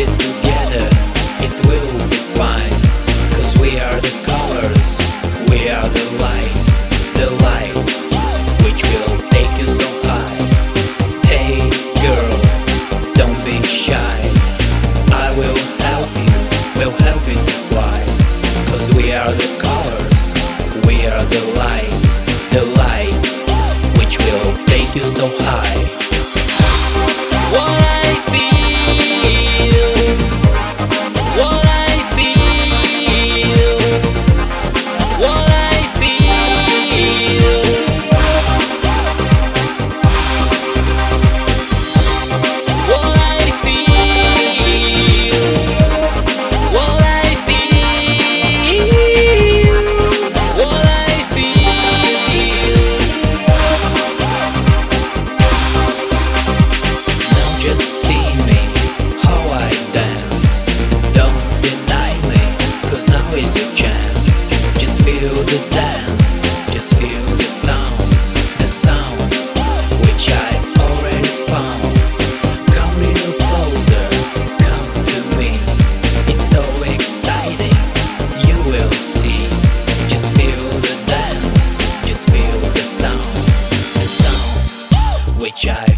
Together, it will be fine. Cause we are the colors, we are the light, the light which will take you so high. Hey girl, don't be shy. I will help you, will help you to fly. Cause we are the colors, we are the light, the light which will take you so high. Is chance. Just feel the dance, just feel the sound, the sound which I've already found. Come little closer, come to me. It's so exciting, you will see. Just feel the dance, just feel the sound, the sound which I